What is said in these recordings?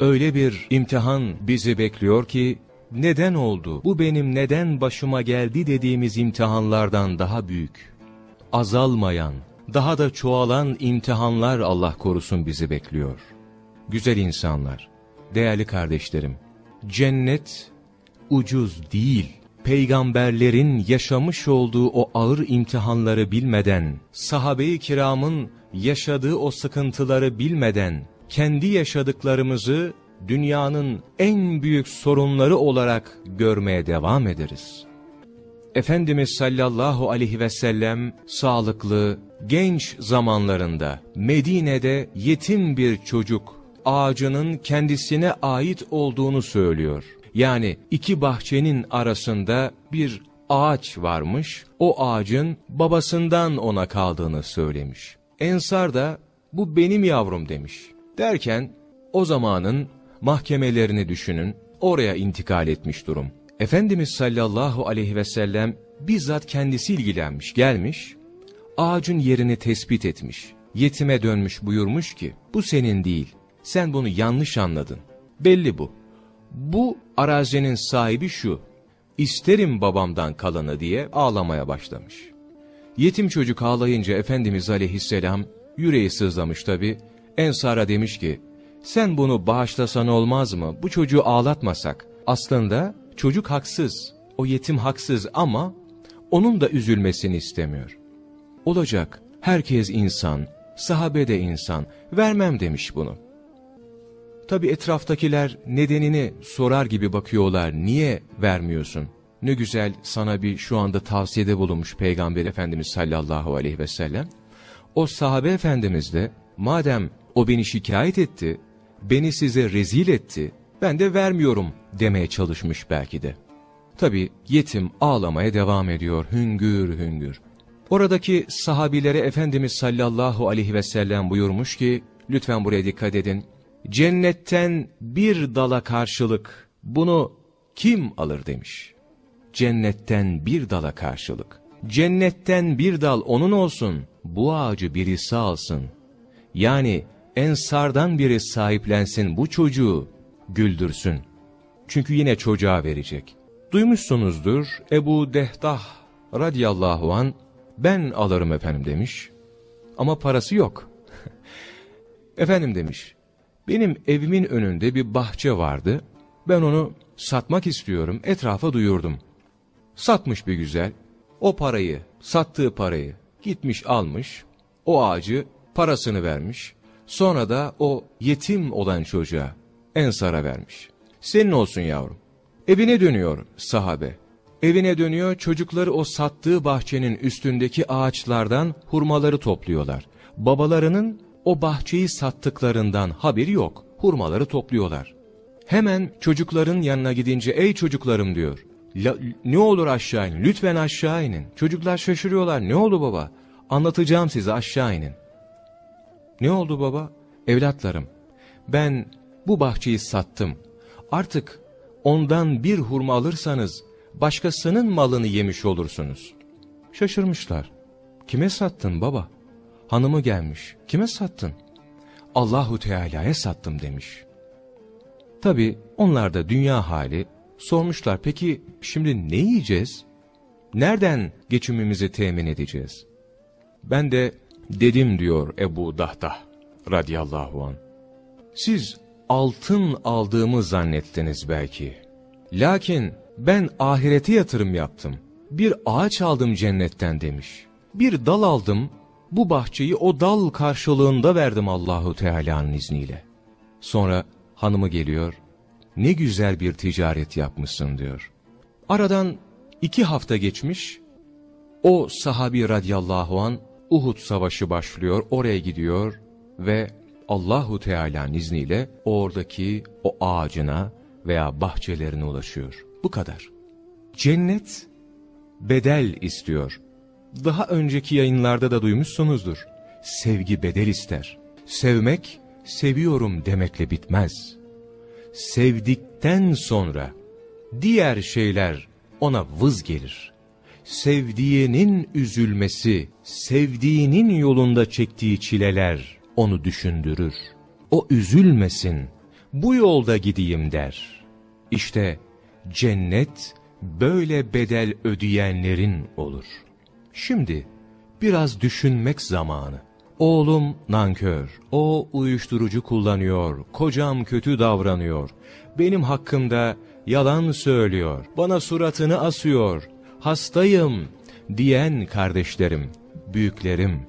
öyle bir imtihan bizi bekliyor ki, neden oldu, bu benim neden başıma geldi dediğimiz imtihanlardan daha büyük, azalmayan, daha da çoğalan imtihanlar Allah korusun bizi bekliyor. Güzel insanlar, değerli kardeşlerim, cennet ucuz değil. Peygamberlerin yaşamış olduğu o ağır imtihanları bilmeden, sahabe-i kiramın yaşadığı o sıkıntıları bilmeden, kendi yaşadıklarımızı dünyanın en büyük sorunları olarak görmeye devam ederiz. Efendimiz sallallahu aleyhi ve sellem sağlıklı, genç zamanlarında Medine'de yetim bir çocuk ağacının kendisine ait olduğunu söylüyor. Yani iki bahçenin arasında bir ağaç varmış, o ağacın babasından ona kaldığını söylemiş. Ensar da bu benim yavrum demiş. Derken o zamanın mahkemelerini düşünün, oraya intikal etmiş durum. Efendimiz sallallahu aleyhi ve sellem bizzat kendisi ilgilenmiş, gelmiş, ağacın yerini tespit etmiş, yetime dönmüş buyurmuş ki, bu senin değil, sen bunu yanlış anladın. Belli bu. Bu arazinin sahibi şu, isterim babamdan kalanı diye ağlamaya başlamış. Yetim çocuk ağlayınca Efendimiz aleyhisselam yüreği sızlamış tabi, Ensar'a demiş ki, sen bunu bağışlasan olmaz mı, bu çocuğu ağlatmasak, aslında çocuk haksız, o yetim haksız ama onun da üzülmesini istemiyor. Olacak, herkes insan, sahabe de insan, vermem demiş bunu. Tabi etraftakiler nedenini sorar gibi bakıyorlar, niye vermiyorsun? Ne güzel sana bir şu anda tavsiyede bulunmuş Peygamber Efendimiz sallallahu aleyhi ve sellem. O sahabe efendimiz de madem o beni şikayet etti, beni size rezil etti, ben de vermiyorum demeye çalışmış belki de. Tabi yetim ağlamaya devam ediyor hüngür hüngür. Oradaki sahabilere Efendimiz sallallahu aleyhi ve sellem buyurmuş ki, lütfen buraya dikkat edin, cennetten bir dala karşılık bunu kim alır demiş. Cennetten bir dala karşılık. Cennetten bir dal onun olsun, bu ağacı birisi alsın. Yani ensardan biri sahiplensin bu çocuğu, güldürsün. Çünkü yine çocuğa verecek. Duymuşsunuzdur Ebu Dehdah radiyallahu an ben alırım efendim demiş. Ama parası yok. efendim demiş. Benim evimin önünde bir bahçe vardı. Ben onu satmak istiyorum. Etrafa duyurdum. Satmış bir güzel. O parayı, sattığı parayı gitmiş almış. O ağacı parasını vermiş. Sonra da o yetim olan çocuğa Ensar'a vermiş. Senin olsun yavrum. Evine dönüyor sahabe. Evine dönüyor çocukları o sattığı bahçenin üstündeki ağaçlardan hurmaları topluyorlar. Babalarının o bahçeyi sattıklarından haberi yok. Hurmaları topluyorlar. Hemen çocukların yanına gidince ey çocuklarım diyor. Ne olur aşağı inin lütfen aşağı inin. Çocuklar şaşırıyorlar ne oldu baba? Anlatacağım size aşağı inin. Ne oldu baba? Evlatlarım ben bu bahçeyi sattım. Artık ondan bir hurma alırsanız başkasının malını yemiş olursunuz. Şaşırmışlar. Kime sattın baba? Hanımı gelmiş. Kime sattın? Allahu Teala'ya sattım demiş. Tabi onlar da dünya hali sormuşlar peki şimdi ne yiyeceğiz? Nereden geçimimizi temin edeceğiz? Ben de dedim diyor Ebu Dahdah radıyallahu an. Siz altın aldığımı zannettiniz belki. Lakin ben ahirete yatırım yaptım. Bir ağaç aldım cennetten demiş. Bir dal aldım, bu bahçeyi o dal karşılığında verdim Allahu Teala'nın izniyle. Sonra hanımı geliyor, ne güzel bir ticaret yapmışsın diyor. Aradan iki hafta geçmiş, o sahabi radiyallahu an Uhud savaşı başlıyor, oraya gidiyor ve Allahu Teala'nın izniyle oradaki o ağacına veya bahçelerine ulaşıyor. Bu kadar. Cennet bedel istiyor. Daha önceki yayınlarda da duymuşsunuzdur. Sevgi bedel ister. Sevmek, seviyorum demekle bitmez. Sevdikten sonra diğer şeyler ona vız gelir. Sevdiğinin üzülmesi, sevdiğinin yolunda çektiği çileler onu düşündürür. O üzülmesin, bu yolda gideyim der. İşte cennet böyle bedel ödeyenlerin olur. Şimdi biraz düşünmek zamanı. Oğlum nankör, o uyuşturucu kullanıyor, kocam kötü davranıyor, benim hakkımda yalan söylüyor, bana suratını asıyor, hastayım diyen kardeşlerim, büyüklerim,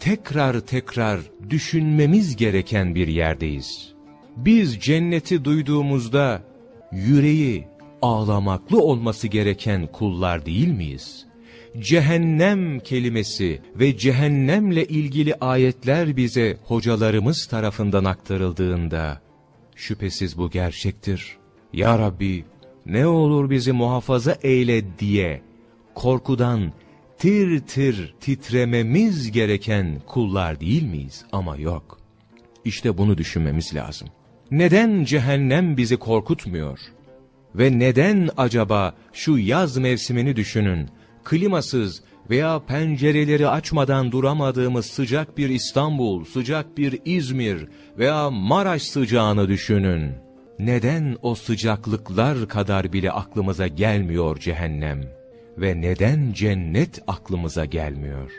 tekrar tekrar düşünmemiz gereken bir yerdeyiz. Biz cenneti duyduğumuzda yüreği ağlamaklı olması gereken kullar değil miyiz? Cehennem kelimesi ve cehennemle ilgili ayetler bize hocalarımız tarafından aktarıldığında, şüphesiz bu gerçektir. Ya Rabbi ne olur bizi muhafaza eyle diye korkudan tir tir titrememiz gereken kullar değil miyiz? Ama yok. İşte bunu düşünmemiz lazım. Neden cehennem bizi korkutmuyor? Ve neden acaba şu yaz mevsimini düşünün, klimasız veya pencereleri açmadan duramadığımız sıcak bir İstanbul, sıcak bir İzmir veya Maraş sıcağını düşünün. Neden o sıcaklıklar kadar bile aklımıza gelmiyor cehennem? Ve neden cennet aklımıza gelmiyor?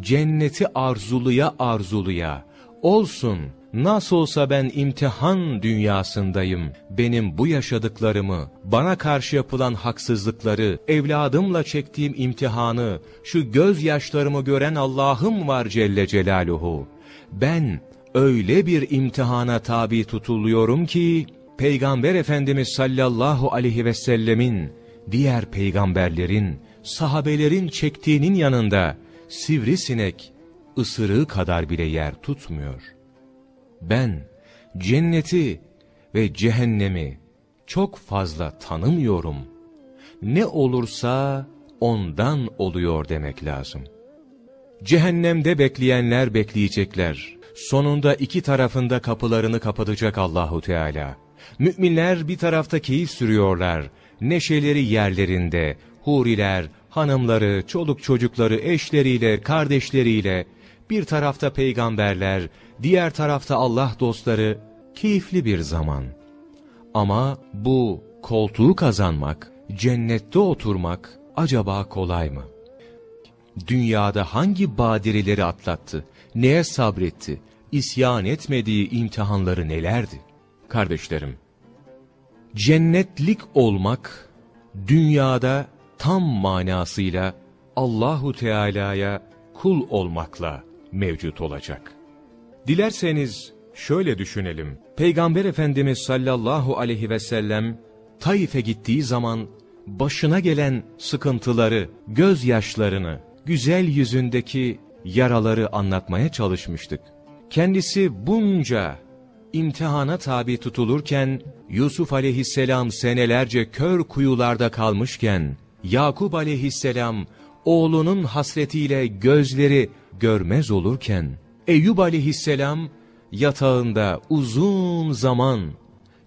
Cenneti arzuluya arzuluya, olsun Nasıl olsa ben imtihan dünyasındayım. Benim bu yaşadıklarımı, bana karşı yapılan haksızlıkları, evladımla çektiğim imtihanı, şu gözyaşlarımı gören Allah'ım var Celle Celaluhu. Ben öyle bir imtihana tabi tutuluyorum ki, Peygamber Efendimiz sallallahu aleyhi ve sellemin, diğer peygamberlerin, sahabelerin çektiğinin yanında, sivrisinek, ısırığı kadar bile yer tutmuyor.'' ben cenneti ve cehennemi çok fazla tanımıyorum. Ne olursa ondan oluyor demek lazım. Cehennemde bekleyenler bekleyecekler. Sonunda iki tarafında kapılarını kapatacak Allahu Teala. Müminler bir tarafta keyif sürüyorlar. Neşeleri yerlerinde. Huriler, hanımları, çoluk çocukları, eşleriyle, kardeşleriyle, bir tarafta peygamberler, diğer tarafta Allah dostları, keyifli bir zaman. Ama bu koltuğu kazanmak, cennette oturmak acaba kolay mı? Dünyada hangi badireleri atlattı, neye sabretti, isyan etmediği imtihanları nelerdi? Kardeşlerim, cennetlik olmak, dünyada tam manasıyla Allahu Teala'ya kul olmakla mevcut olacak. Dilerseniz şöyle düşünelim. Peygamber Efendimiz sallallahu aleyhi ve sellem Taif'e gittiği zaman başına gelen sıkıntıları, gözyaşlarını, güzel yüzündeki yaraları anlatmaya çalışmıştık. Kendisi bunca imtihana tabi tutulurken, Yusuf aleyhisselam senelerce kör kuyularda kalmışken, Yakup aleyhisselam oğlunun hasretiyle gözleri görmez olurken, Eyüp aleyhisselam yatağında uzun zaman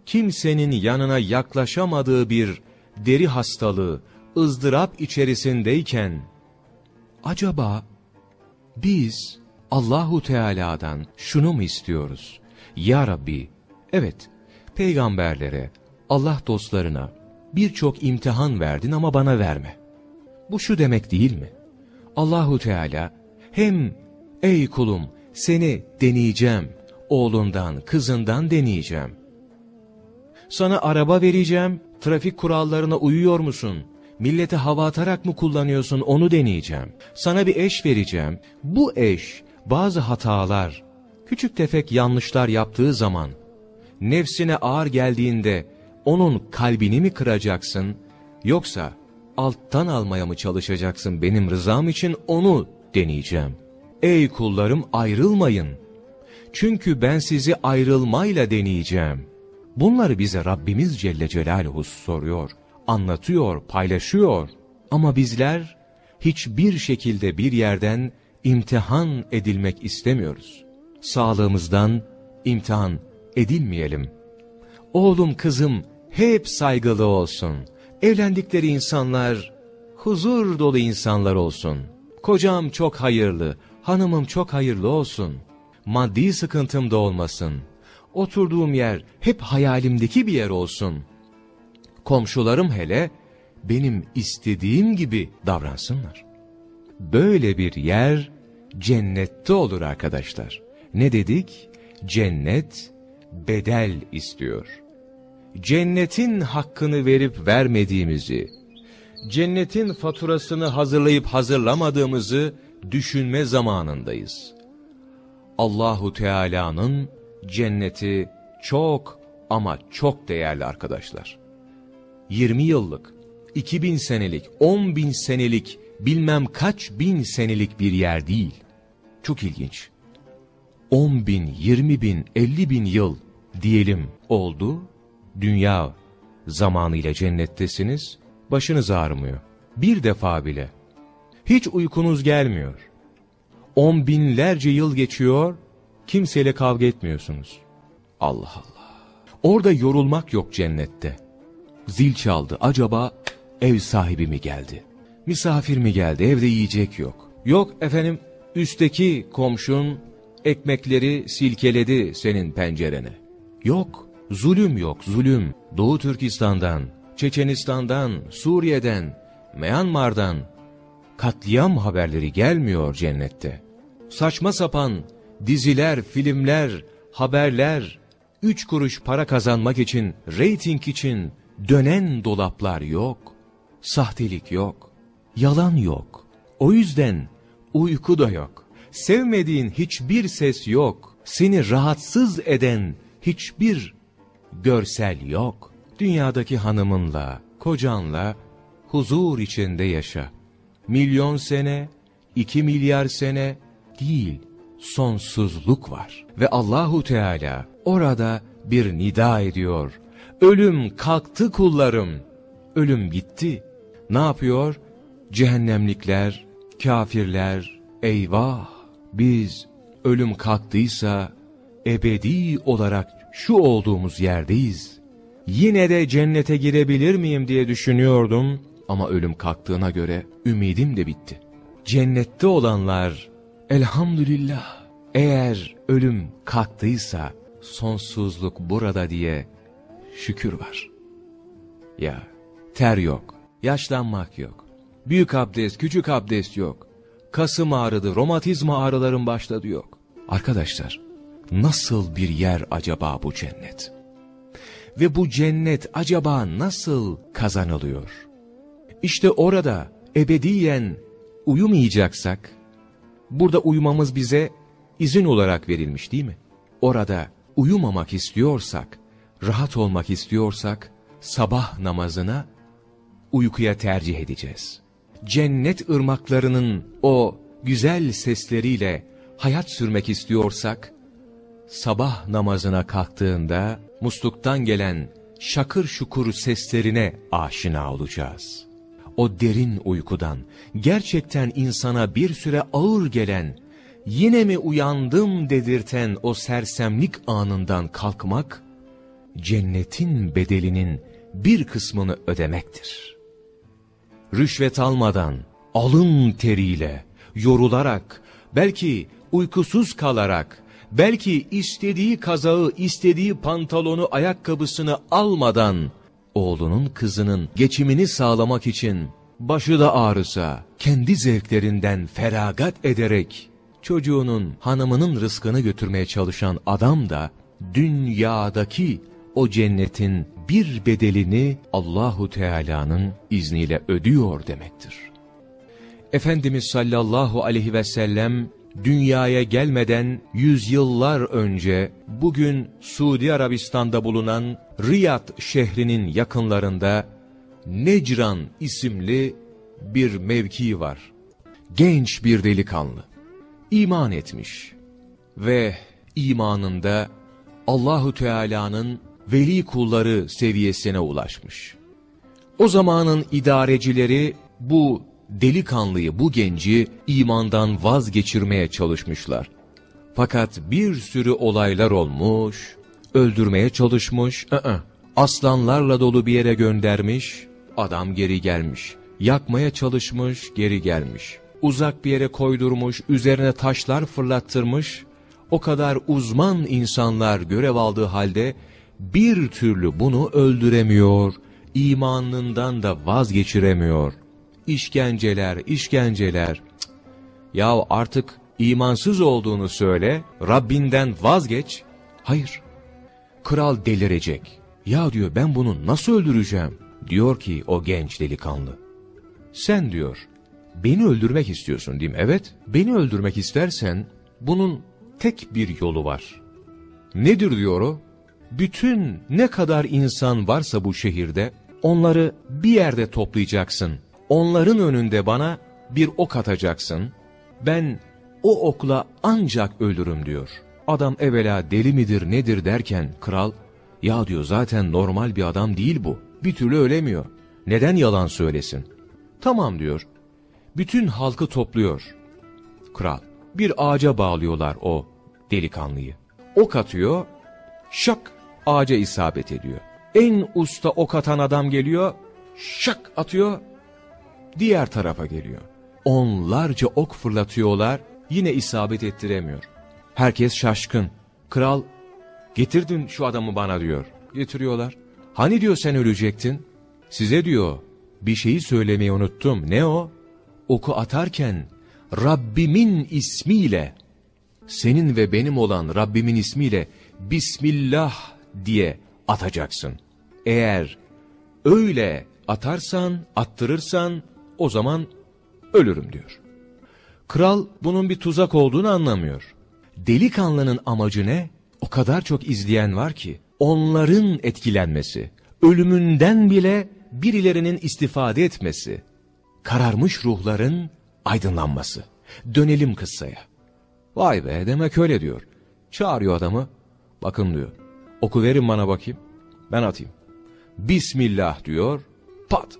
kimsenin yanına yaklaşamadığı bir deri hastalığı, ızdırap içerisindeyken, acaba biz Allahu Teala'dan şunu mu istiyoruz? Ya Rabbi, evet, peygamberlere, Allah dostlarına birçok imtihan verdin ama bana verme. Bu şu demek değil mi? Allahu Teala hem ey kulum seni deneyeceğim, oğlundan, kızından deneyeceğim. Sana araba vereceğim, trafik kurallarına uyuyor musun? Millete hava atarak mı kullanıyorsun onu deneyeceğim. Sana bir eş vereceğim. Bu eş bazı hatalar, küçük tefek yanlışlar yaptığı zaman, nefsine ağır geldiğinde onun kalbini mi kıracaksın, yoksa alttan almaya mı çalışacaksın benim rızam için onu deneyeceğim. Ey kullarım ayrılmayın. Çünkü ben sizi ayrılmayla deneyeceğim. Bunları bize Rabbimiz Celle Celaluhu soruyor, anlatıyor, paylaşıyor. Ama bizler hiçbir şekilde bir yerden imtihan edilmek istemiyoruz. Sağlığımızdan imtihan edilmeyelim. Oğlum kızım hep saygılı olsun. Evlendikleri insanlar huzur dolu insanlar olsun. Kocam çok hayırlı, hanımım çok hayırlı olsun. Maddi sıkıntım da olmasın. oturduğum yer hep hayalimdeki bir yer olsun. Komşularım hele benim istediğim gibi davransınlar. Böyle bir yer cennette olur arkadaşlar. Ne dedik? Cennet bedel istiyor. Cennetin hakkını verip vermediğimizi, cennetin faturasını hazırlayıp hazırlamadığımızı düşünme zamanındayız. Allahu Teala'nın cenneti çok ama çok değerli arkadaşlar. 20 yıllık, 2000 senelik, 10 bin senelik, bilmem kaç bin senelik bir yer değil. Çok ilginç. 10 bin, 20 bin, 50 bin yıl diyelim oldu. Dünya zamanıyla cennettesiniz. Başınız ağrımıyor. Bir defa bile. Hiç uykunuz gelmiyor. On binlerce yıl geçiyor, kimseyle kavga etmiyorsunuz. Allah Allah. Orada yorulmak yok cennette. Zil çaldı. Acaba ev sahibi mi geldi? Misafir mi geldi? Evde yiyecek yok. Yok efendim üstteki komşun ekmekleri silkeledi senin pencerene. Yok. Zulüm yok zulüm. Doğu Türkistan'dan, Çeçenistan'dan, Suriye'den, Myanmar'dan katliam haberleri gelmiyor cennette. Saçma sapan diziler, filmler, haberler, üç kuruş para kazanmak için, reyting için dönen dolaplar yok. Sahtelik yok. Yalan yok. O yüzden uyku da yok. Sevmediğin hiçbir ses yok. Seni rahatsız eden hiçbir görsel yok. Dünyadaki hanımınla, kocanla huzur içinde yaşa. Milyon sene, iki milyar sene değil, sonsuzluk var. Ve Allahu Teala orada bir nida ediyor. Ölüm kalktı kullarım. Ölüm gitti. Ne yapıyor? Cehennemlikler, kafirler, eyvah! Biz ölüm kalktıysa ebedi olarak şu olduğumuz yerdeyiz. Yine de cennete girebilir miyim diye düşünüyordum ama ölüm kalktığına göre ümidim de bitti. Cennette olanlar elhamdülillah eğer ölüm kalktıysa sonsuzluk burada diye şükür var. Ya ter yok, yaşlanmak yok, büyük abdest, küçük abdest yok, kasım ağrıdı, romatizma ağrıların başladı yok. Arkadaşlar nasıl bir yer acaba bu cennet? Ve bu cennet acaba nasıl kazanılıyor? İşte orada ebediyen uyumayacaksak, burada uyumamız bize izin olarak verilmiş değil mi? Orada uyumamak istiyorsak, rahat olmak istiyorsak, sabah namazına uykuya tercih edeceğiz. Cennet ırmaklarının o güzel sesleriyle hayat sürmek istiyorsak, sabah namazına kalktığında musluktan gelen şakır şukur seslerine aşina olacağız. O derin uykudan, gerçekten insana bir süre ağır gelen, yine mi uyandım dedirten o sersemlik anından kalkmak, cennetin bedelinin bir kısmını ödemektir. Rüşvet almadan, alın teriyle, yorularak, belki uykusuz kalarak, belki istediği kazağı, istediği pantolonu, ayakkabısını almadan, oğlunun kızının geçimini sağlamak için başı da ağrısa, kendi zevklerinden feragat ederek, çocuğunun, hanımının rızkını götürmeye çalışan adam da, dünyadaki o cennetin bir bedelini Allahu Teala'nın izniyle ödüyor demektir. Efendimiz sallallahu aleyhi ve sellem dünyaya gelmeden yüzyıllar önce bugün Suudi Arabistan'da bulunan Riyad şehrinin yakınlarında Necran isimli bir mevki var. Genç bir delikanlı. iman etmiş ve imanında Allahu Teala'nın veli kulları seviyesine ulaşmış. O zamanın idarecileri bu delikanlıyı, bu genci imandan vazgeçirmeye çalışmışlar. Fakat bir sürü olaylar olmuş, öldürmeye çalışmış, ı, -ı aslanlarla dolu bir yere göndermiş, adam geri gelmiş. Yakmaya çalışmış, geri gelmiş. Uzak bir yere koydurmuş, üzerine taşlar fırlattırmış, o kadar uzman insanlar görev aldığı halde bir türlü bunu öldüremiyor, imanından da vazgeçiremiyor. İşkenceler, işkenceler. Ya artık imansız olduğunu söyle, Rabbinden vazgeç. Hayır. Kral delirecek. Ya diyor ben bunu nasıl öldüreceğim? Diyor ki o genç delikanlı. Sen diyor, beni öldürmek istiyorsun değil mi? Evet, beni öldürmek istersen bunun tek bir yolu var. Nedir diyor o? Bütün ne kadar insan varsa bu şehirde onları bir yerde toplayacaksın. Onların önünde bana bir ok atacaksın. Ben o okla ancak ölürüm diyor. Adam evvela deli midir nedir derken kral ya diyor zaten normal bir adam değil bu. Bir türlü ölemiyor. Neden yalan söylesin? Tamam diyor. Bütün halkı topluyor. Kral. Bir ağaca bağlıyorlar o delikanlıyı. Ok atıyor. Şak ağaca isabet ediyor. En usta ok atan adam geliyor. Şak atıyor. Diğer tarafa geliyor. Onlarca ok fırlatıyorlar. Yine isabet ettiremiyor. Herkes şaşkın. Kral getirdin şu adamı bana diyor. Getiriyorlar. Hani diyor sen ölecektin? Size diyor bir şeyi söylemeyi unuttum. Ne o? Oku atarken Rabbimin ismiyle senin ve benim olan Rabbimin ismiyle Bismillah diye atacaksın. Eğer öyle atarsan, attırırsan o zaman ölürüm diyor. Kral bunun bir tuzak olduğunu anlamıyor. Delikanlının amacı ne? O kadar çok izleyen var ki onların etkilenmesi, ölümünden bile birilerinin istifade etmesi, kararmış ruhların aydınlanması. Dönelim kıssaya. Vay be demek öyle diyor. Çağırıyor adamı. Bakın diyor. Oku verin bana bakayım. Ben atayım. Bismillah diyor. Pat.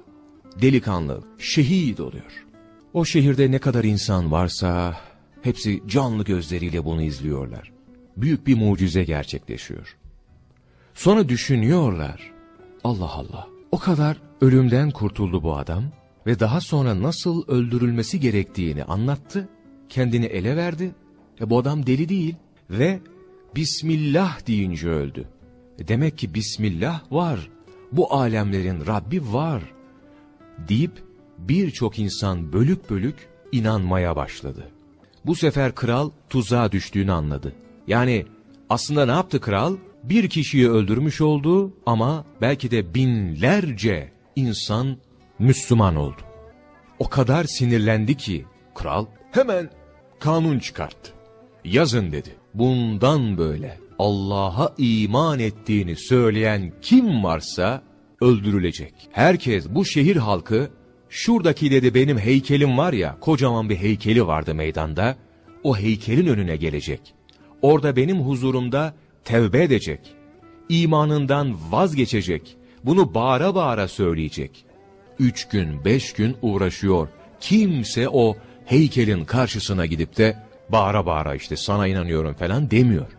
Delikanlı şehit oluyor. O şehirde ne kadar insan varsa hepsi canlı gözleriyle bunu izliyorlar. Büyük bir mucize gerçekleşiyor. Sonra düşünüyorlar. Allah Allah. O kadar ölümden kurtuldu bu adam ve daha sonra nasıl öldürülmesi gerektiğini anlattı. Kendini ele verdi. E bu adam deli değil ve Bismillah deyince öldü. E demek ki Bismillah var. Bu alemlerin Rabbi var. Deyip birçok insan bölük bölük inanmaya başladı. Bu sefer kral tuzağa düştüğünü anladı. Yani aslında ne yaptı kral? Bir kişiyi öldürmüş oldu ama belki de binlerce insan Müslüman oldu. O kadar sinirlendi ki kral hemen kanun çıkarttı. Yazın dedi. Bundan böyle Allah'a iman ettiğini söyleyen kim varsa öldürülecek. Herkes bu şehir halkı şuradaki dedi benim heykelim var ya kocaman bir heykeli vardı meydanda. O heykelin önüne gelecek. Orada benim huzurumda tevbe edecek. İmanından vazgeçecek. Bunu bağıra bağıra söyleyecek. Üç gün, beş gün uğraşıyor. Kimse o heykelin karşısına gidip de bağıra bağıra işte sana inanıyorum falan demiyor.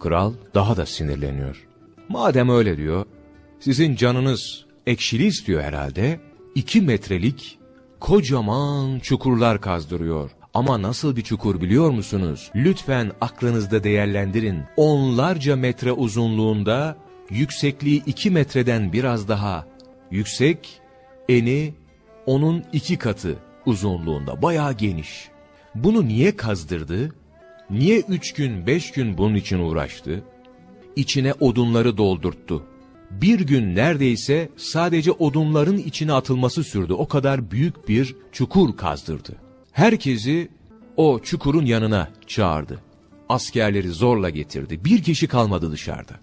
Kral daha da sinirleniyor. Madem öyle diyor, sizin canınız ekşili istiyor herhalde, iki metrelik kocaman çukurlar kazdırıyor. Ama nasıl bir çukur biliyor musunuz? Lütfen aklınızda değerlendirin. Onlarca metre uzunluğunda, yüksekliği iki metreden biraz daha yüksek, eni onun iki katı uzunluğunda, bayağı geniş. Bunu niye kazdırdı? Niye üç gün, beş gün bunun için uğraştı? İçine odunları doldurttu. Bir gün neredeyse sadece odunların içine atılması sürdü. O kadar büyük bir çukur kazdırdı. Herkesi o çukurun yanına çağırdı. Askerleri zorla getirdi. Bir kişi kalmadı dışarıda.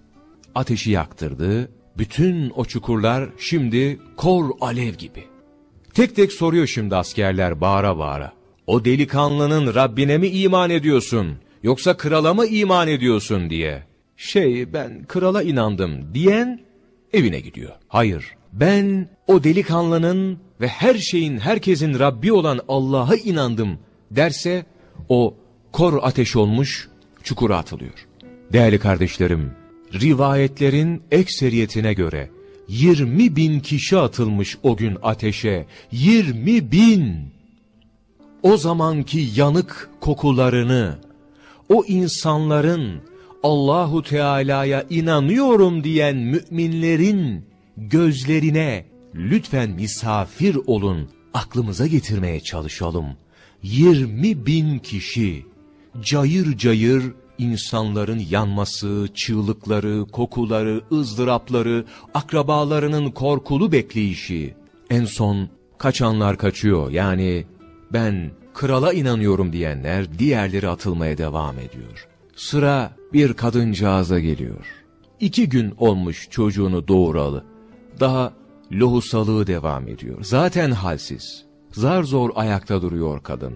Ateşi yaktırdı. Bütün o çukurlar şimdi kor alev gibi. Tek tek soruyor şimdi askerler bağıra bağıra. O delikanlının Rabbine mi iman ediyorsun yoksa krala mı iman ediyorsun diye. Şey ben krala inandım diyen evine gidiyor. Hayır ben o delikanlının ve her şeyin herkesin Rabbi olan Allah'a inandım derse o kor ateş olmuş çukura atılıyor. Değerli kardeşlerim rivayetlerin ekseriyetine göre 20 bin kişi atılmış o gün ateşe 20 bin o zamanki yanık kokularını, o insanların Allahu Teala'ya inanıyorum diyen müminlerin gözlerine lütfen misafir olun, aklımıza getirmeye çalışalım. 20 bin kişi cayır cayır insanların yanması, çığlıkları, kokuları, ızdırapları, akrabalarının korkulu bekleyişi. En son kaçanlar kaçıyor yani ben krala inanıyorum diyenler diğerleri atılmaya devam ediyor. Sıra bir kadıncağıza geliyor. İki gün olmuş çocuğunu doğuralı. Daha lohusalığı devam ediyor. Zaten halsiz. Zar zor ayakta duruyor kadın.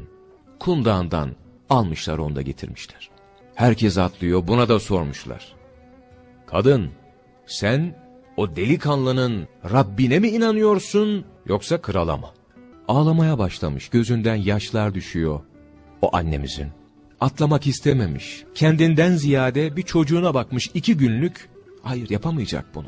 Kundandan almışlar onu da getirmişler. Herkes atlıyor buna da sormuşlar. Kadın sen o delikanlının Rabbine mi inanıyorsun yoksa krala mı? Ağlamaya başlamış gözünden yaşlar düşüyor o annemizin. Atlamak istememiş. Kendinden ziyade bir çocuğuna bakmış iki günlük. Hayır yapamayacak bunu.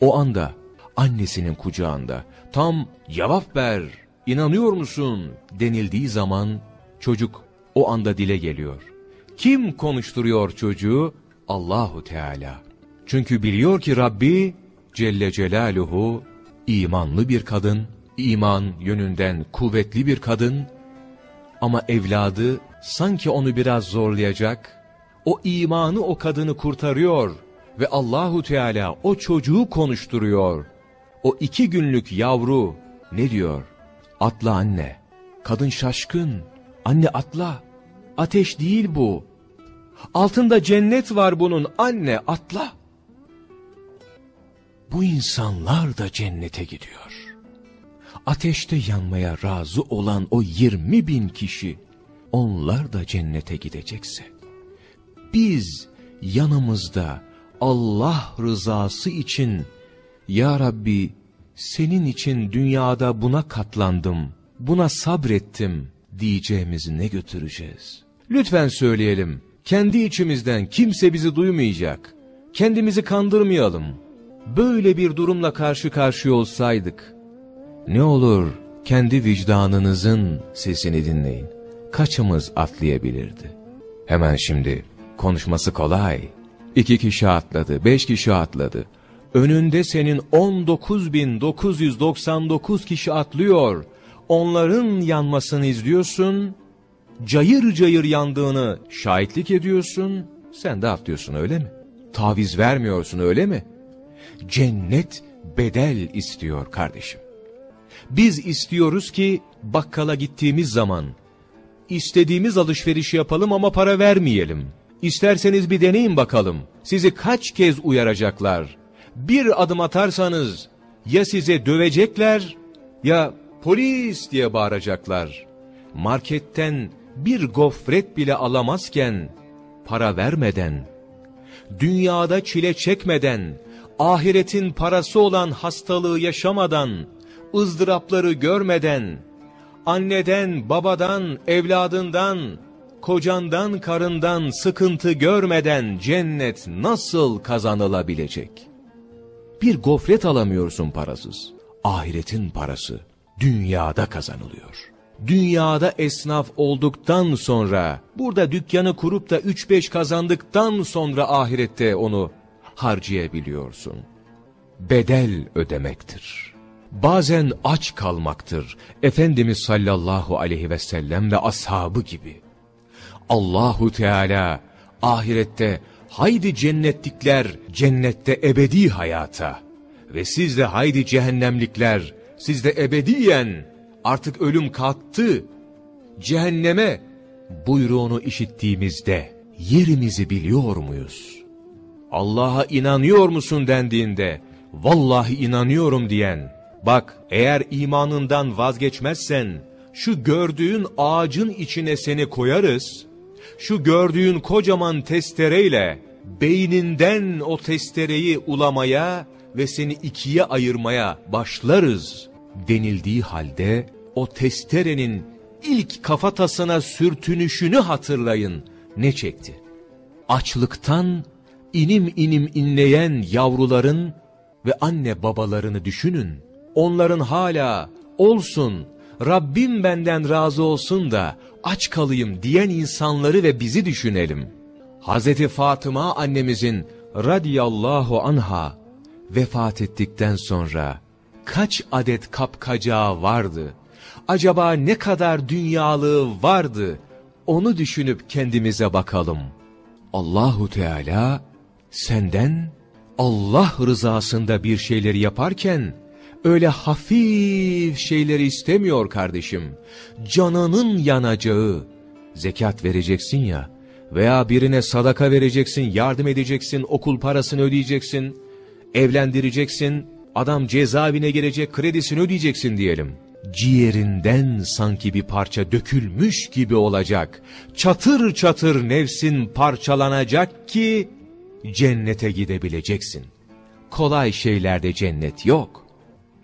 O anda annesinin kucağında tam cevap ver inanıyor musun denildiği zaman çocuk o anda dile geliyor. Kim konuşturuyor çocuğu? Allahu Teala. Çünkü biliyor ki Rabbi Celle Celaluhu imanlı bir kadın, iman yönünden kuvvetli bir kadın ama evladı sanki onu biraz zorlayacak, o imanı o kadını kurtarıyor ve Allahu Teala o çocuğu konuşturuyor. O iki günlük yavru ne diyor? Atla anne. Kadın şaşkın. Anne atla. Ateş değil bu. Altında cennet var bunun. Anne atla. Bu insanlar da cennete gidiyor. Ateşte yanmaya razı olan o 20 bin kişi, onlar da cennete gidecekse, biz yanımızda Allah rızası için, Ya Rabbi senin için dünyada buna katlandım, buna sabrettim diyeceğimizi ne götüreceğiz? Lütfen söyleyelim, kendi içimizden kimse bizi duymayacak, kendimizi kandırmayalım. Böyle bir durumla karşı karşıya olsaydık, ne olur kendi vicdanınızın sesini dinleyin. Kaçımız atlayabilirdi? Hemen şimdi konuşması kolay. İki kişi atladı, beş kişi atladı. Önünde senin 19.999 kişi atlıyor. Onların yanmasını izliyorsun. Cayır cayır yandığını şahitlik ediyorsun. Sen de atlıyorsun öyle mi? Taviz vermiyorsun öyle mi? Cennet bedel istiyor kardeşim. Biz istiyoruz ki bakkala gittiğimiz zaman istediğimiz alışverişi yapalım ama para vermeyelim. İsterseniz bir deneyin bakalım. Sizi kaç kez uyaracaklar. Bir adım atarsanız ya size dövecekler ya polis diye bağıracaklar. Marketten bir gofret bile alamazken para vermeden, dünyada çile çekmeden, ahiretin parası olan hastalığı yaşamadan, ızdırapları görmeden, anneden, babadan, evladından, kocandan, karından sıkıntı görmeden cennet nasıl kazanılabilecek? Bir gofret alamıyorsun parasız. Ahiretin parası dünyada kazanılıyor. Dünyada esnaf olduktan sonra, burada dükkanı kurup da 3-5 kazandıktan sonra ahirette onu harcayabiliyorsun. Bedel ödemektir. Bazen aç kalmaktır. Efendimiz sallallahu aleyhi ve sellem ve ashabı gibi. Allahu Teala ahirette haydi cennetlikler cennette ebedi hayata ve siz de haydi cehennemlikler siz de ebediyen artık ölüm kalktı cehenneme buyruğunu işittiğimizde yerimizi biliyor muyuz? Allah'a inanıyor musun dendiğinde vallahi inanıyorum diyen bak eğer imanından vazgeçmezsen şu gördüğün ağacın içine seni koyarız şu gördüğün kocaman testereyle beyninden o testereyi ulamaya ve seni ikiye ayırmaya başlarız denildiği halde o testerenin ilk kafatasına sürtünüşünü hatırlayın ne çekti? Açlıktan inim inim inleyen yavruların ve anne babalarını düşünün. Onların hala olsun Rabbim benden razı olsun da aç kalayım diyen insanları ve bizi düşünelim. Hazreti Fatıma annemizin radiyallahu anha vefat ettikten sonra kaç adet kapkacağı vardı? Acaba ne kadar dünyalığı vardı? Onu düşünüp kendimize bakalım. Allahu Teala senden Allah rızasında bir şeyleri yaparken öyle hafif şeyleri istemiyor kardeşim. Canının yanacağı. Zekat vereceksin ya veya birine sadaka vereceksin, yardım edeceksin, okul parasını ödeyeceksin, evlendireceksin, adam cezaevine gelecek, kredisini ödeyeceksin diyelim. Ciğerinden sanki bir parça dökülmüş gibi olacak. Çatır çatır nefsin parçalanacak ki cennete gidebileceksin. Kolay şeylerde cennet yok.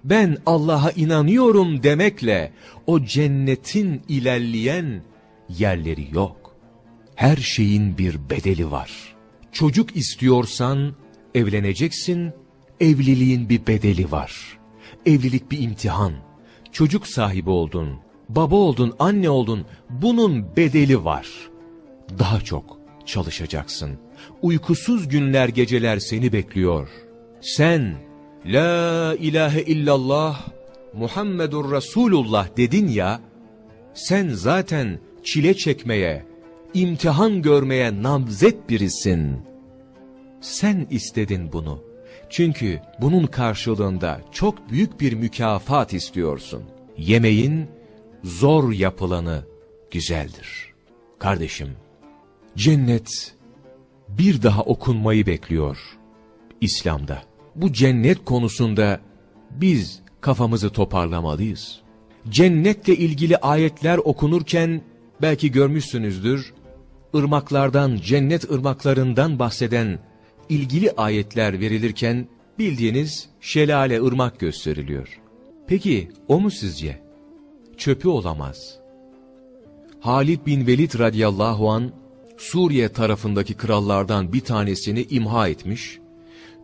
Ben Allah'a inanıyorum demekle o cennetin ilerleyen yerleri yok. Her şeyin bir bedeli var. Çocuk istiyorsan evleneceksin, evliliğin bir bedeli var. Evlilik bir imtihan. Çocuk sahibi oldun, baba oldun, anne oldun, bunun bedeli var. Daha çok çalışacaksın. Uykusuz günler geceler seni bekliyor. Sen, La ilahe illallah, Muhammedur Resulullah dedin ya, sen zaten çile çekmeye, imtihan görmeye namzet birisin. Sen istedin bunu. Çünkü bunun karşılığında çok büyük bir mükafat istiyorsun. Yemeğin zor yapılanı güzeldir. Kardeşim, cennet bir daha okunmayı bekliyor İslam'da. Bu cennet konusunda biz kafamızı toparlamalıyız. Cennetle ilgili ayetler okunurken belki görmüşsünüzdür, ırmaklardan, cennet ırmaklarından bahseden ilgili ayetler verilirken bildiğiniz şelale ırmak gösteriliyor. Peki o mu sizce? Çöpü olamaz. Halid bin Velid radıyallahu an Suriye tarafındaki krallardan bir tanesini imha etmiş,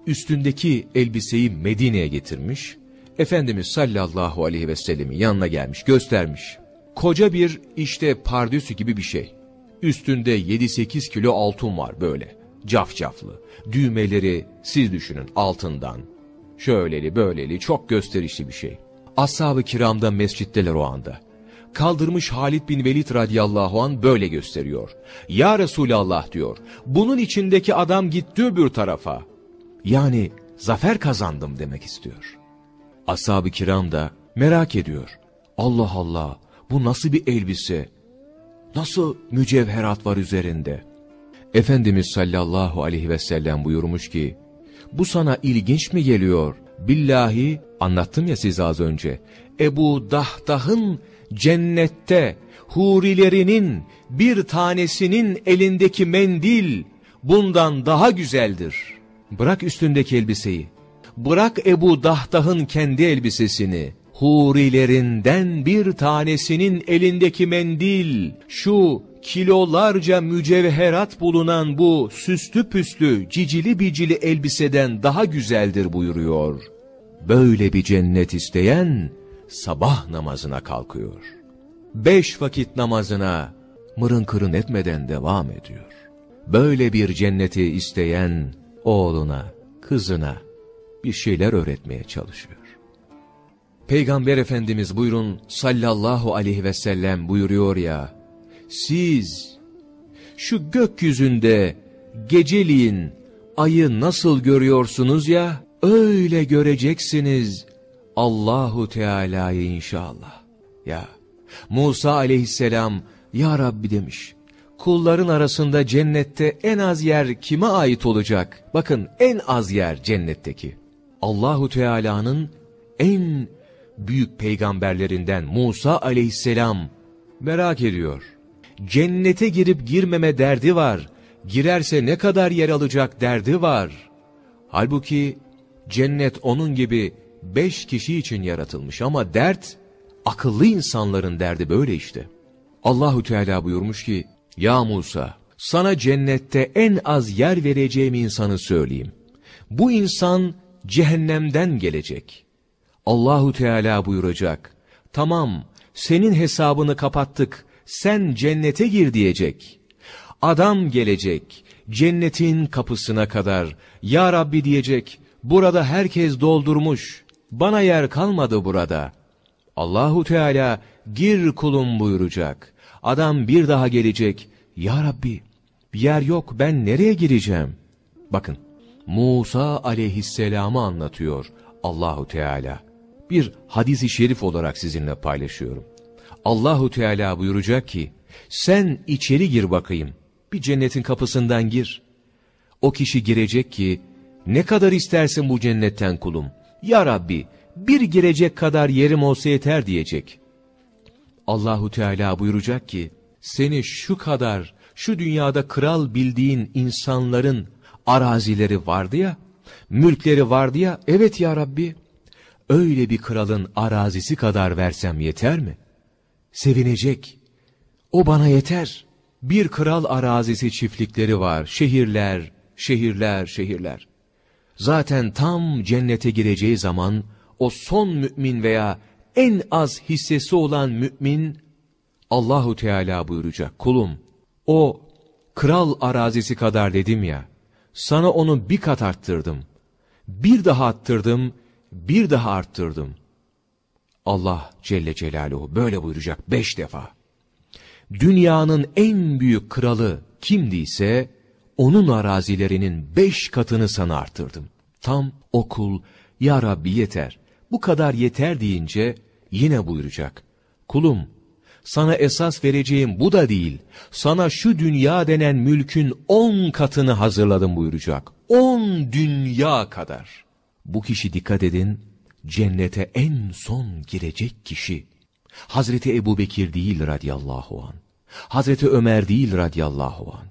üstündeki elbiseyi Medine'ye getirmiş, Efendimiz sallallahu aleyhi ve sellemin yanına gelmiş, göstermiş. Koca bir işte pardüsü gibi bir şey. Üstünde 7-8 kilo altın var böyle, cafcaflı. Düğmeleri siz düşünün altından. Şöyleli böyleli çok gösterişli bir şey. Ashab-ı kiramda mescitteler o anda. Kaldırmış Halid bin Velid radıyallahu an böyle gösteriyor. Ya Resulallah diyor, bunun içindeki adam gitti öbür tarafa. Yani zafer kazandım demek istiyor. Ashab-ı kiram da merak ediyor. Allah Allah bu nasıl bir elbise? Nasıl mücevherat var üzerinde? Efendimiz sallallahu aleyhi ve sellem buyurmuş ki, bu sana ilginç mi geliyor? Billahi anlattım ya size az önce. Ebu Dahdah'ın cennette hurilerinin bir tanesinin elindeki mendil bundan daha güzeldir. Bırak üstündeki elbiseyi. Bırak Ebu Dahdah'ın kendi elbisesini. Hurilerinden bir tanesinin elindeki mendil, şu kilolarca mücevherat bulunan bu süslü püslü, cicili bicili elbiseden daha güzeldir buyuruyor. Böyle bir cennet isteyen sabah namazına kalkıyor. Beş vakit namazına mırın kırın etmeden devam ediyor. Böyle bir cenneti isteyen oğluna, kızına bir şeyler öğretmeye çalışıyor. Peygamber Efendimiz buyurun sallallahu aleyhi ve sellem buyuruyor ya, siz şu gökyüzünde geceliğin ayı nasıl görüyorsunuz ya, öyle göreceksiniz Allahu Teala'yı inşallah. Ya Musa aleyhisselam ya Rabbi demiş. Kulların arasında cennette en az yer kime ait olacak? Bakın en az yer cennetteki. Allahu Teala'nın en büyük peygamberlerinden Musa aleyhisselam merak ediyor. Cennete girip girmeme derdi var. Girerse ne kadar yer alacak derdi var. Halbuki cennet onun gibi beş kişi için yaratılmış ama dert akıllı insanların derdi böyle işte. Allahu Teala buyurmuş ki ya Musa sana cennette en az yer vereceğim insanı söyleyeyim. Bu insan cehennemden gelecek. Allahu Teala buyuracak. Tamam senin hesabını kapattık, sen cennete gir diyecek. Adam gelecek, cennetin kapısına kadar, Ya Rabbi diyecek, burada herkes doldurmuş, bana yer kalmadı burada. Allahu Teala, gir kulum buyuracak. Adam bir daha gelecek, Ya Rabbi, yer yok ben nereye gireceğim? Bakın, Musa aleyhisselamı anlatıyor Allahu Teala. Bir hadisi şerif olarak sizinle paylaşıyorum. Allahu Teala buyuracak ki, sen içeri gir bakayım, bir cennetin kapısından gir. O kişi girecek ki, ne kadar istersin bu cennetten kulum? Ya Rabbi, bir girecek kadar yerim olsa yeter diyecek. Allahu Teala buyuracak ki, seni şu kadar, şu dünyada kral bildiğin insanların arazileri vardı ya, mülkleri vardı ya, evet ya Rabbi, öyle bir kralın arazisi kadar versem yeter mi? Sevinecek, o bana yeter. Bir kral arazisi çiftlikleri var, şehirler, şehirler, şehirler. Zaten tam cennete gireceği zaman, o son mümin veya en az hissesi olan mümin, Allahu Teala buyuracak, kulum, o kral arazisi kadar dedim ya, sana onu bir kat arttırdım. Bir daha arttırdım, bir daha arttırdım. Allah Celle Celaluhu böyle buyuracak beş defa. Dünyanın en büyük kralı kimdiyse, onun arazilerinin beş katını sana arttırdım. Tam okul, ya Rabbi yeter, bu kadar yeter deyince yine buyuracak. Kulum, sana esas vereceğim bu da değil. Sana şu dünya denen mülkün on katını hazırladım buyuracak. On dünya kadar. Bu kişi dikkat edin, cennete en son girecek kişi. Hazreti Ebu Bekir değil radiyallahu an. Hazreti Ömer değil radiyallahu an.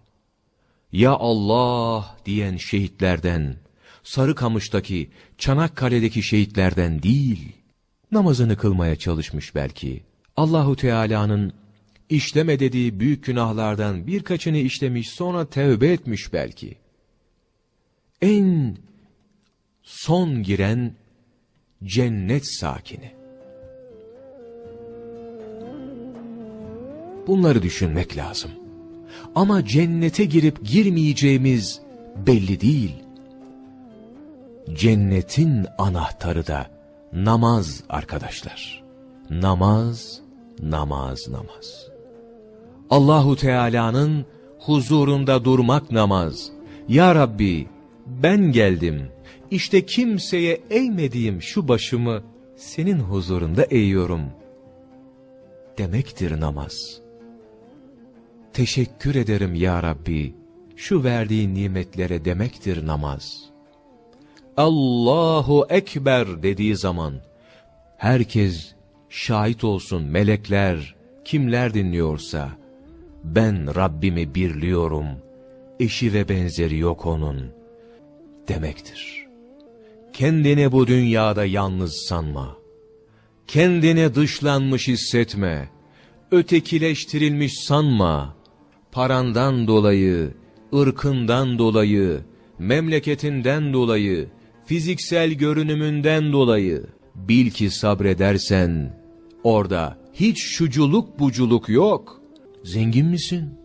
Ya Allah diyen şehitlerden, Sarıkamış'taki, Çanakkale'deki şehitlerden değil, namazını kılmaya çalışmış belki, Allahu Teala'nın işleme dediği büyük günahlardan birkaçını işlemiş sonra tevbe etmiş belki. En son giren cennet sakini. Bunları düşünmek lazım. Ama cennete girip girmeyeceğimiz belli değil. Cennetin anahtarı da namaz arkadaşlar. Namaz, namaz, namaz. Allahu Teala'nın huzurunda durmak namaz. Ya Rabbi ben geldim. İşte kimseye eğmediğim şu başımı senin huzurunda eğiyorum. Demektir namaz. Teşekkür ederim ya Rabbi. Şu verdiğin nimetlere demektir namaz. Allahu Ekber dediği zaman herkes şahit olsun melekler, kimler dinliyorsa, ben Rabbimi birliyorum, eşi ve benzeri yok onun, demektir. Kendini bu dünyada yalnız sanma. Kendini dışlanmış hissetme. Ötekileştirilmiş sanma. Parandan dolayı, ırkından dolayı, memleketinden dolayı, fiziksel görünümünden dolayı, bil ki sabredersen, Orada hiç şuculuk buculuk yok. Zengin misin?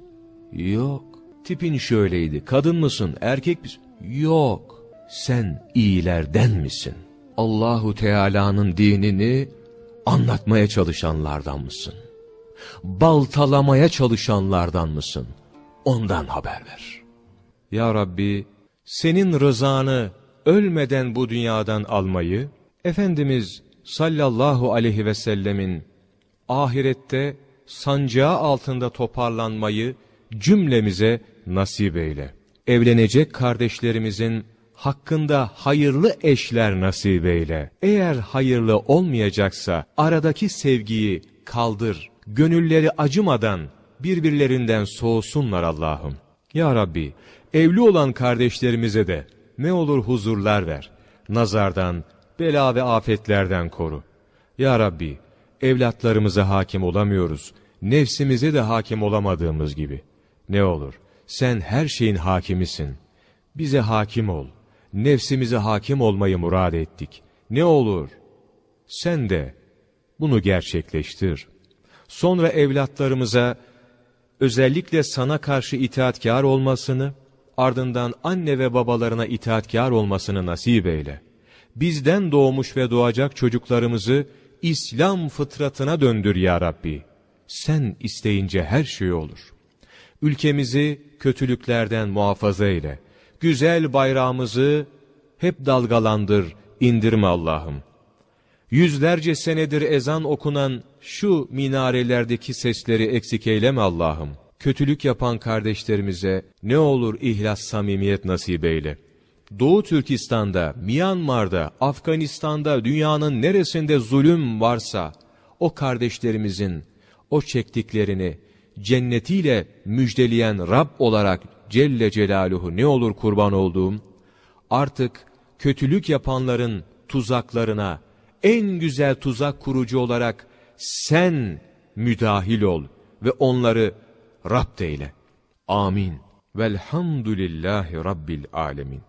Yok. Tipin şöyleydi. Kadın mısın? Erkek misin? Yok. Sen iyilerden misin? Allahu Teala'nın dinini anlatmaya çalışanlardan mısın? Baltalamaya çalışanlardan mısın? Ondan haber ver. Ya Rabbi, senin rızanı ölmeden bu dünyadan almayı, Efendimiz sallallahu aleyhi ve sellemin ahirette sancağı altında toparlanmayı cümlemize nasip eyle. Evlenecek kardeşlerimizin hakkında hayırlı eşler nasip eyle. Eğer hayırlı olmayacaksa aradaki sevgiyi kaldır. Gönülleri acımadan birbirlerinden soğusunlar Allah'ım. Ya Rabbi evli olan kardeşlerimize de ne olur huzurlar ver. Nazardan, bela ve afetlerden koru. Ya Rabbi, evlatlarımıza hakim olamıyoruz, nefsimize de hakim olamadığımız gibi. Ne olur, sen her şeyin hakimisin. Bize hakim ol, nefsimize hakim olmayı murad ettik. Ne olur, sen de bunu gerçekleştir. Sonra evlatlarımıza özellikle sana karşı itaatkar olmasını, ardından anne ve babalarına itaatkar olmasını nasip eyle. Bizden doğmuş ve doğacak çocuklarımızı İslam fıtratına döndür ya Rabbi. Sen isteyince her şey olur. Ülkemizi kötülüklerden muhafaza eyle. Güzel bayrağımızı hep dalgalandır, indirme Allah'ım. Yüzlerce senedir ezan okunan şu minarelerdeki sesleri eksik eyleme Allah'ım. Kötülük yapan kardeşlerimize ne olur ihlas samimiyet nasip eyle. Doğu Türkistan'da, Myanmar'da, Afganistan'da, dünyanın neresinde zulüm varsa, o kardeşlerimizin o çektiklerini cennetiyle müjdeleyen Rab olarak Celle Celaluhu ne olur kurban olduğum, artık kötülük yapanların tuzaklarına en güzel tuzak kurucu olarak sen müdahil ol ve onları Rab eyle. Amin. Velhamdülillahi Rabbil Alemin.